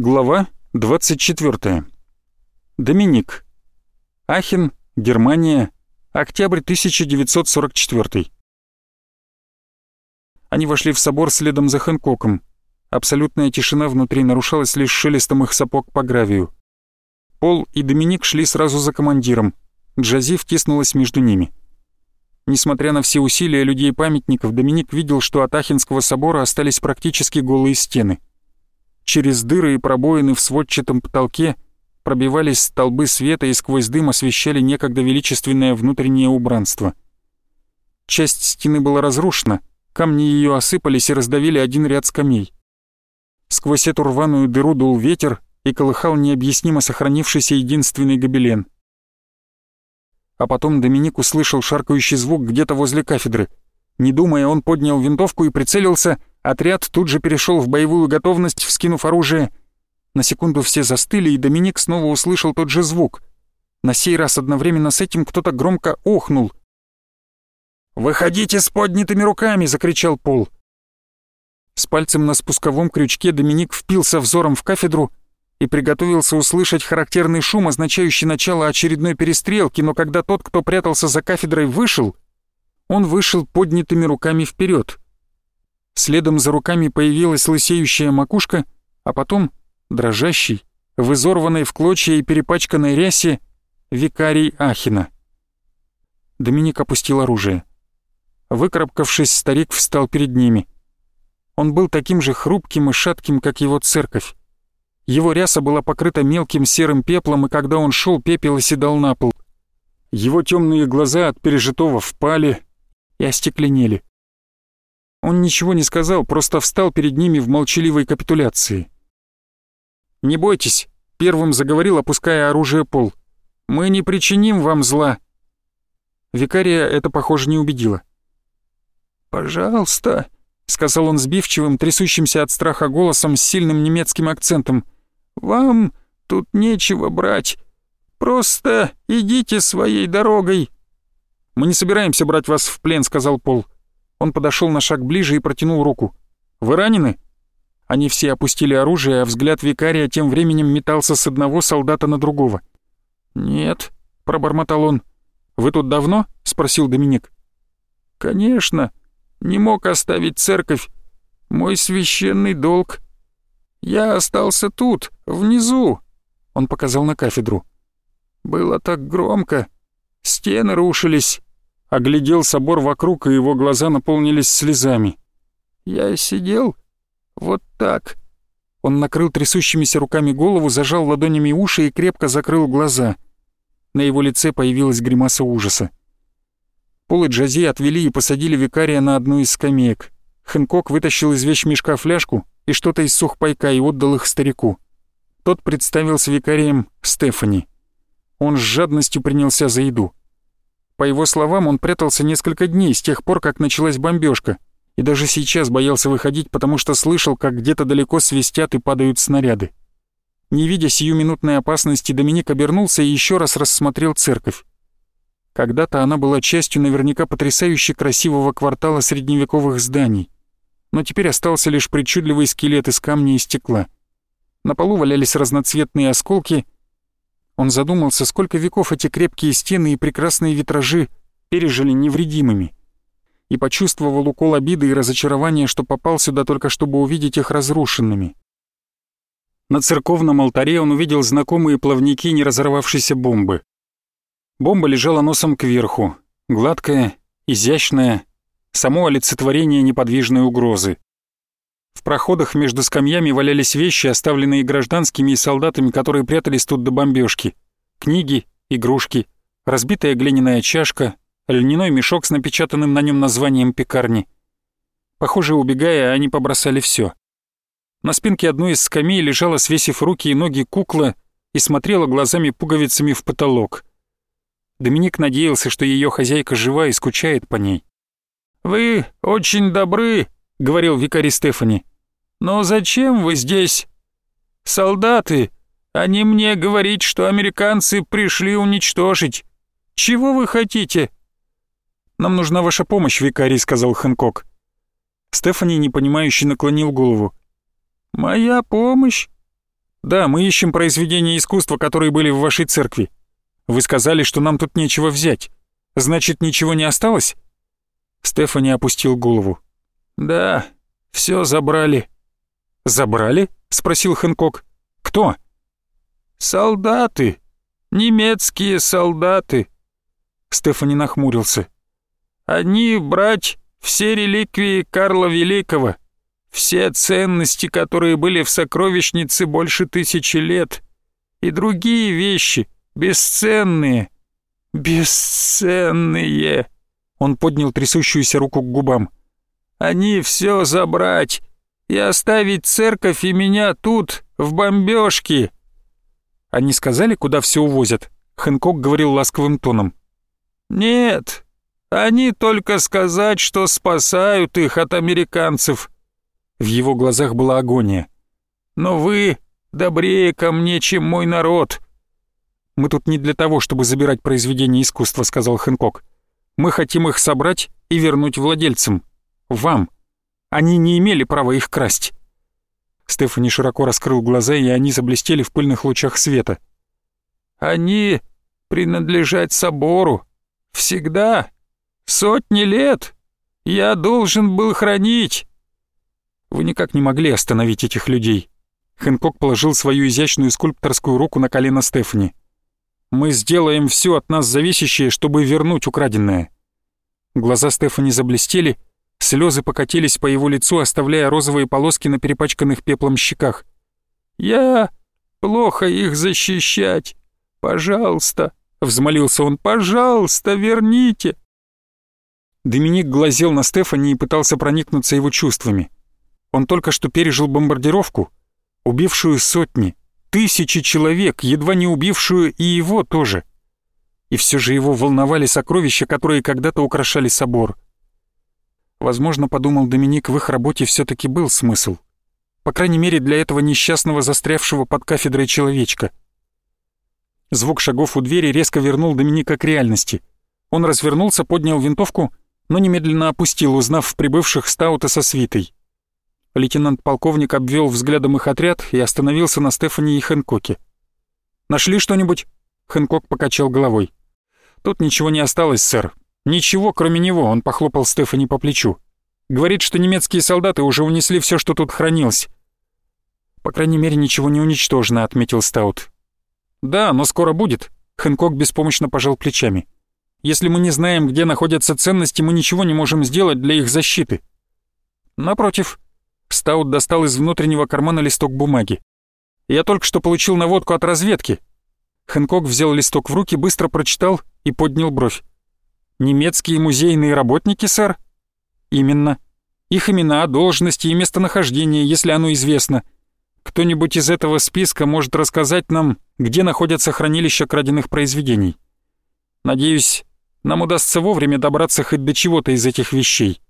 Глава 24. Доминик. Ахен, Германия. Октябрь 1944. Они вошли в собор следом за Хэнкоком. Абсолютная тишина внутри нарушалась лишь шелестом их сапог по гравию. Пол и Доминик шли сразу за командиром. Джази втиснулась между ними. Несмотря на все усилия людей-памятников, Доминик видел, что от Ахенского собора остались практически голые стены — Через дыры и пробоины в сводчатом потолке пробивались столбы света и сквозь дым освещали некогда величественное внутреннее убранство. Часть стены была разрушена, камни ее осыпались и раздавили один ряд скамей. Сквозь эту рваную дыру дул ветер и колыхал необъяснимо сохранившийся единственный гобелен. А потом Доминик услышал шаркающий звук где-то возле кафедры. Не думая, он поднял винтовку и прицелился, Отряд тут же перешел в боевую готовность, вскинув оружие. На секунду все застыли, и Доминик снова услышал тот же звук. На сей раз одновременно с этим кто-то громко охнул. «Выходите с поднятыми руками!» — закричал Пол. С пальцем на спусковом крючке Доминик впился взором в кафедру и приготовился услышать характерный шум, означающий начало очередной перестрелки, но когда тот, кто прятался за кафедрой, вышел, он вышел поднятыми руками вперед. Следом за руками появилась лысеющая макушка, а потом дрожащий, в изорванной в клочья и перепачканной рясе, викарий Ахина. Доминик опустил оружие. Выкарабкавшись, старик встал перед ними. Он был таким же хрупким и шатким, как его церковь. Его ряса была покрыта мелким серым пеплом, и когда он шел, пепел оседал на пол. Его темные глаза от пережитого впали и остекленели. Он ничего не сказал, просто встал перед ними в молчаливой капитуляции. «Не бойтесь», — первым заговорил, опуская оружие пол. «Мы не причиним вам зла». Викария это, похоже, не убедило. «Пожалуйста», — сказал он сбивчивым, трясущимся от страха голосом с сильным немецким акцентом, «вам тут нечего брать. Просто идите своей дорогой». «Мы не собираемся брать вас в плен», — сказал Пол. Он подошел на шаг ближе и протянул руку. «Вы ранены?» Они все опустили оружие, а взгляд викария тем временем метался с одного солдата на другого. «Нет», — пробормотал он. «Вы тут давно?» — спросил Доминик. «Конечно. Не мог оставить церковь. Мой священный долг. Я остался тут, внизу», — он показал на кафедру. «Было так громко. Стены рушились оглядел собор вокруг, и его глаза наполнились слезами. «Я сидел вот так». Он накрыл трясущимися руками голову, зажал ладонями уши и крепко закрыл глаза. На его лице появилась гримаса ужаса. Пол и Джази отвели и посадили викария на одну из скамеек. Хэнкок вытащил из вещмешка фляжку и что-то из сухпайка и отдал их старику. Тот представился викарием Стефани. Он с жадностью принялся за еду. По его словам, он прятался несколько дней с тех пор, как началась бомбежка, и даже сейчас боялся выходить, потому что слышал, как где-то далеко свистят и падают снаряды. Не видя сиюминутной опасности, Доминик обернулся и еще раз рассмотрел церковь. Когда-то она была частью наверняка потрясающе красивого квартала средневековых зданий, но теперь остался лишь причудливый скелет из камня и стекла. На полу валялись разноцветные осколки — он задумался, сколько веков эти крепкие стены и прекрасные витражи пережили невредимыми. И почувствовал укол обиды и разочарования, что попал сюда только чтобы увидеть их разрушенными. На церковном алтаре он увидел знакомые плавники неразорвавшейся бомбы. Бомба лежала носом кверху, гладкая, изящная, само олицетворение неподвижной угрозы. В проходах между скамьями валялись вещи, оставленные гражданскими и солдатами, которые прятались тут до бомбежки. Книги, игрушки, разбитая глиняная чашка, льняной мешок с напечатанным на нем названием пекарни. Похоже, убегая, они побросали все. На спинке одной из скамей лежала, свесив руки и ноги, кукла и смотрела глазами-пуговицами в потолок. Доминик надеялся, что ее хозяйка жива и скучает по ней. «Вы очень добры», — говорил викарий Стефани. «Но зачем вы здесь? Солдаты, они мне говорить, что американцы пришли уничтожить. Чего вы хотите?» «Нам нужна ваша помощь, викарий», — сказал Хэнкок. Стефани, непонимающе, наклонил голову. «Моя помощь? Да, мы ищем произведения искусства, которые были в вашей церкви. Вы сказали, что нам тут нечего взять. Значит, ничего не осталось?» Стефани опустил голову. «Да, все забрали». «Забрали?» — спросил Хэнкок. «Кто?» «Солдаты. Немецкие солдаты». Стефани нахмурился. «Они брать все реликвии Карла Великого, все ценности, которые были в сокровищнице больше тысячи лет, и другие вещи, бесценные, бесценные». Он поднял трясущуюся руку к губам. «Они все забрать и оставить церковь и меня тут, в бомбежке». Они сказали, куда все увозят? Хэнкок говорил ласковым тоном. «Нет, они только сказать, что спасают их от американцев». В его глазах была агония. «Но вы добрее ко мне, чем мой народ». «Мы тут не для того, чтобы забирать произведения искусства», — сказал Хэнкок. «Мы хотим их собрать и вернуть владельцам. Вам. Они не имели права их красть». Стефани широко раскрыл глаза, и они заблестели в пыльных лучах света. «Они принадлежат собору. Всегда. Сотни лет. Я должен был хранить». Вы никак не могли остановить этих людей. Хэнкок положил свою изящную скульпторскую руку на колено Стефани. «Мы сделаем все от нас зависящее, чтобы вернуть украденное». Глаза Стефани заблестели, Слезы покатились по его лицу, оставляя розовые полоски на перепачканных пеплом щеках. «Я... плохо их защищать. Пожалуйста!» — взмолился он. «Пожалуйста, верните!» Доминик глазел на Стефани и пытался проникнуться его чувствами. Он только что пережил бомбардировку, убившую сотни, тысячи человек, едва не убившую и его тоже. И все же его волновали сокровища, которые когда-то украшали собор — Возможно, подумал Доминик, в их работе все-таки был смысл. По крайней мере, для этого несчастного застрявшего под кафедрой человечка. Звук шагов у двери резко вернул Доминика к реальности. Он развернулся, поднял винтовку, но немедленно опустил, узнав в прибывших Стаута со свитой. Лейтенант-полковник обвел взглядом их отряд и остановился на Стефани и Хэнкоке. «Нашли что-нибудь?» Хэнкок покачал головой. «Тут ничего не осталось, сэр. «Ничего, кроме него», — он похлопал Стефани по плечу. «Говорит, что немецкие солдаты уже унесли все, что тут хранилось». «По крайней мере, ничего не уничтожено», — отметил Стаут. «Да, но скоро будет», — Хэнкок беспомощно пожал плечами. «Если мы не знаем, где находятся ценности, мы ничего не можем сделать для их защиты». «Напротив», — Стаут достал из внутреннего кармана листок бумаги. «Я только что получил наводку от разведки». Хэнкок взял листок в руки, быстро прочитал и поднял бровь. Немецкие музейные работники, сэр? Именно. Их имена, должности и местонахождение, если оно известно. Кто-нибудь из этого списка может рассказать нам, где находятся хранилища краденных произведений. Надеюсь, нам удастся вовремя добраться хоть до чего-то из этих вещей.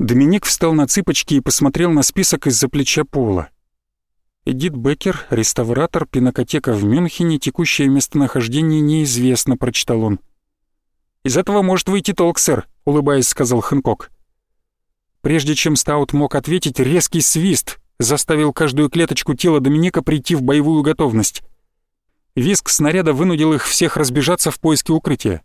Доминик встал на цыпочки и посмотрел на список из-за плеча Пола. Эдит Беккер, реставратор, пинокотека в Мюнхене, текущее местонахождение неизвестно, прочитал он. Из этого может выйти толк, сэр», — улыбаясь, сказал Хэнкок. Прежде чем Стаут мог ответить, резкий свист заставил каждую клеточку тела Доминика прийти в боевую готовность. Виск снаряда вынудил их всех разбежаться в поиске укрытия.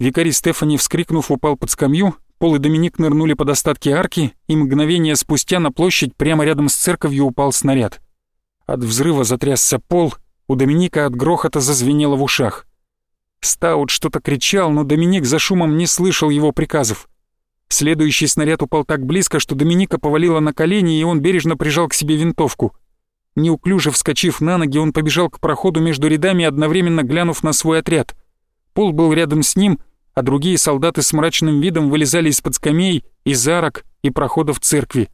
Викарий Стефани, вскрикнув, упал под скамью, Пол и Доминик нырнули под остатки арки, и мгновение спустя на площадь прямо рядом с церковью упал снаряд. От взрыва затрясся пол, у Доминика от грохота зазвенело в ушах. Стаут что-то кричал, но Доминик за шумом не слышал его приказов. Следующий снаряд упал так близко, что Доминика повалило на колени, и он бережно прижал к себе винтовку. Неуклюже вскочив на ноги, он побежал к проходу между рядами, одновременно глянув на свой отряд. Пол был рядом с ним, а другие солдаты с мрачным видом вылезали из-под скамей, из арок и проходов церкви.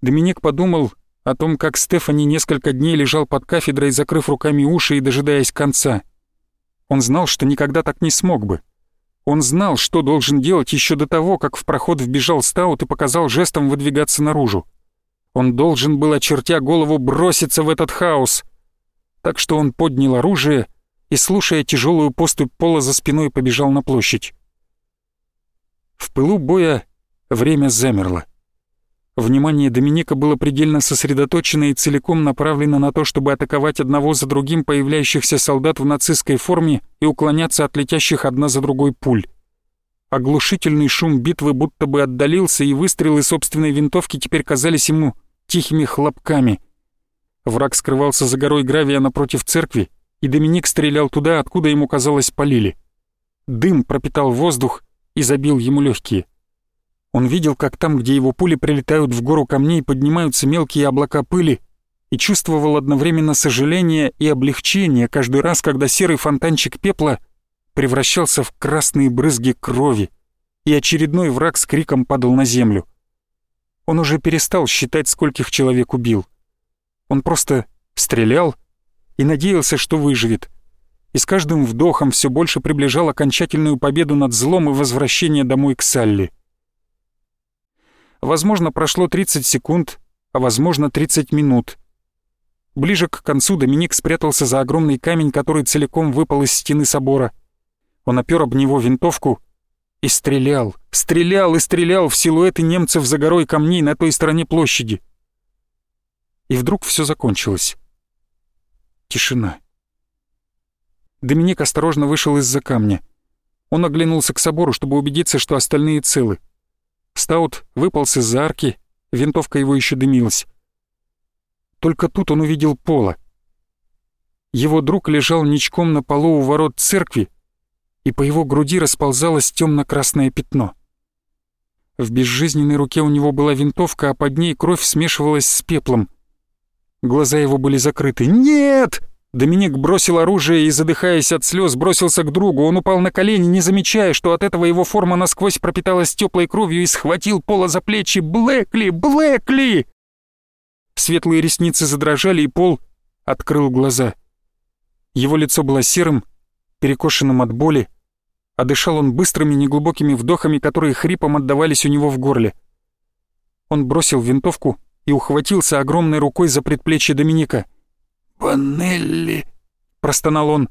Доминик подумал о том, как Стефани несколько дней лежал под кафедрой, закрыв руками уши и дожидаясь конца — он знал, что никогда так не смог бы. Он знал, что должен делать еще до того, как в проход вбежал Стаут и показал жестом выдвигаться наружу. Он должен был, очертя голову, броситься в этот хаос. Так что он поднял оружие и, слушая тяжелую поступь пола за спиной, побежал на площадь. В пылу боя время замерло. Внимание Доминика было предельно сосредоточено и целиком направлено на то, чтобы атаковать одного за другим появляющихся солдат в нацистской форме и уклоняться от летящих одна за другой пуль. Оглушительный шум битвы будто бы отдалился, и выстрелы собственной винтовки теперь казались ему тихими хлопками. Враг скрывался за горой гравия напротив церкви, и Доминик стрелял туда, откуда ему казалось полили. Дым пропитал воздух и забил ему легкие. Он видел, как там, где его пули прилетают в гору камней, поднимаются мелкие облака пыли, и чувствовал одновременно сожаление и облегчение каждый раз, когда серый фонтанчик пепла превращался в красные брызги крови, и очередной враг с криком падал на землю. Он уже перестал считать, скольких человек убил. Он просто стрелял и надеялся, что выживет. И с каждым вдохом все больше приближал окончательную победу над злом и возвращение домой к Салли. Возможно, прошло 30 секунд, а возможно, 30 минут. Ближе к концу Доминик спрятался за огромный камень, который целиком выпал из стены собора. Он опер об него винтовку и стрелял, стрелял и стрелял в силуэты немцев за горой камней на той стороне площади. И вдруг все закончилось. Тишина. Доминик осторожно вышел из-за камня. Он оглянулся к собору, чтобы убедиться, что остальные целы. Стаут выполз из-за арки, винтовка его еще дымилась. Только тут он увидел Пола. Его друг лежал ничком на полу у ворот церкви, и по его груди расползалось темно-красное пятно. В безжизненной руке у него была винтовка, а под ней кровь смешивалась с пеплом. Глаза его были закрыты. «Нет!» Доминик бросил оружие и, задыхаясь от слез, бросился к другу. Он упал на колени, не замечая, что от этого его форма насквозь пропиталась теплой кровью и схватил Пола за плечи. «Блэкли! Блэкли!» Светлые ресницы задрожали, и Пол открыл глаза. Его лицо было серым, перекошенным от боли, а дышал он быстрыми неглубокими вдохами, которые хрипом отдавались у него в горле. Он бросил винтовку и ухватился огромной рукой за предплечье Доминика. «Банелли!» — простонал он.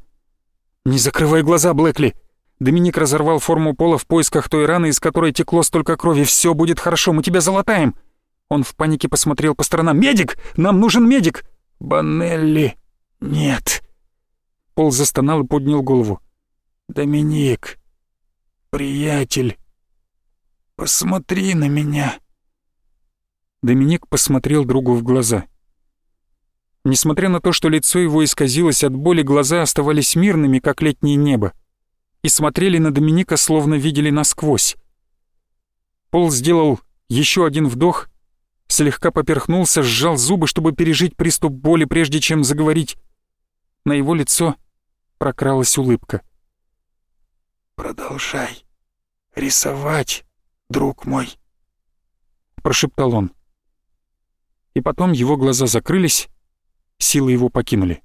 «Не закрывай глаза, Блэкли!» Доминик разорвал форму пола в поисках той раны, из которой текло столько крови. «Все будет хорошо, мы тебя залатаем!» Он в панике посмотрел по сторонам. «Медик! Нам нужен медик!» «Банелли! Нет!» Пол застонал и поднял голову. «Доминик! Приятель! Посмотри на меня!» Доминик посмотрел другу в глаза. Несмотря на то, что лицо его исказилось от боли, глаза оставались мирными, как летнее небо, и смотрели на Доминика, словно видели насквозь. Пол сделал еще один вдох, слегка поперхнулся, сжал зубы, чтобы пережить приступ боли, прежде чем заговорить. На его лицо прокралась улыбка. «Продолжай рисовать, друг мой», — прошептал он. И потом его глаза закрылись, Силы его покинули.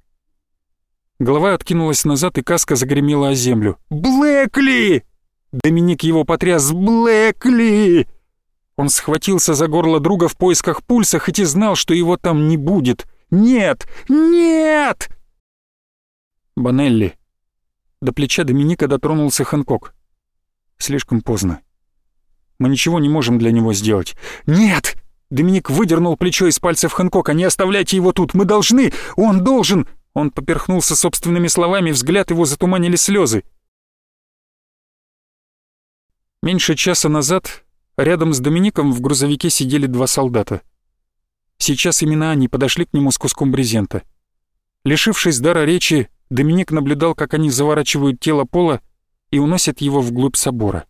Голова откинулась назад, и каска загремела о землю. «Блэкли!» Доминик его потряс. «Блэкли!» Он схватился за горло друга в поисках пульса, хоть и знал, что его там не будет. «Нет! Нет!» Банелли. До плеча Доминика дотронулся Хэнкок. Слишком поздно. Мы ничего не можем для него сделать. «Нет!» Доминик выдернул плечо из пальцев Хэнкока. «Не оставляйте его тут! Мы должны! Он должен!» Он поперхнулся собственными словами, взгляд его затуманили слезы. Меньше часа назад рядом с Домиником в грузовике сидели два солдата. Сейчас именно они подошли к нему с куском брезента. Лишившись дара речи, Доминик наблюдал, как они заворачивают тело Пола и уносят его вглубь собора.